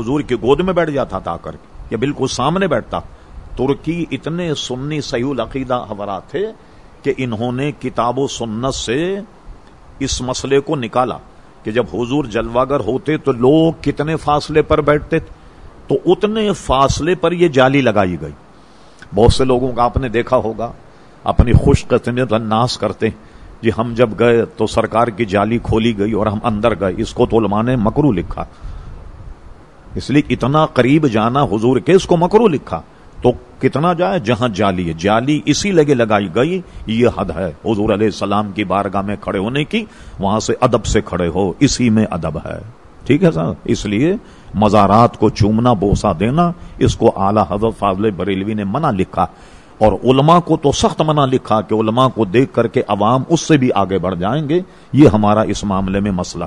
حضور کی گود میں بیٹھ جاتا تھا آ کر یا بالکل سامنے بیٹھتا۔ ترکی اتنے سنی صحیح العقیدہ حضرات تھے کہ انہوں نے کتاب و سنت سے اس مسئلے کو نکالا کہ جب حضور جلواگر ہوتے تو لوگ کتنے فاصلے پر بیٹھتے تھے۔ تو اتنے فاصلے پر یہ جالی لگائی گئی۔ بہت سے لوگوں کا آپ نے دیکھا ہوگا، اپنی خوش قسمت الناس کرتے جی ہم جب گئے تو سرکار کی جالی کھولی گئی اور ہم اندر گئے۔ اس کو تو علماء نے مکرو لکھا۔ اس لیے اتنا قریب جانا حضور کے، اس کو مکرو لکھا۔ تو کتنا جائے؟ جہاں جالی ہے۔ جالی اسی لگے لگائی گئی۔ یہ حد ہے۔ حضور علیہ السلام کی بارگاہ میں کھڑے ہونے کی، وہاں سے ادب سے کھڑے ہو۔ اسی میں ادب ہے۔ ٹھیک ہے سر اس لیے مزارات کو چومنا بوسا دینا، اس کو اعلی حضرت فاضل بریلوی نے منع لکھا۔ اور علماء کو تو سخت منع لکھا کہ علماء کو دیکھ کر کے عوام اس سے بھی آگے بڑھ جائیں گے۔ یہ ہمارا اس معاملے میں مسئلہ۔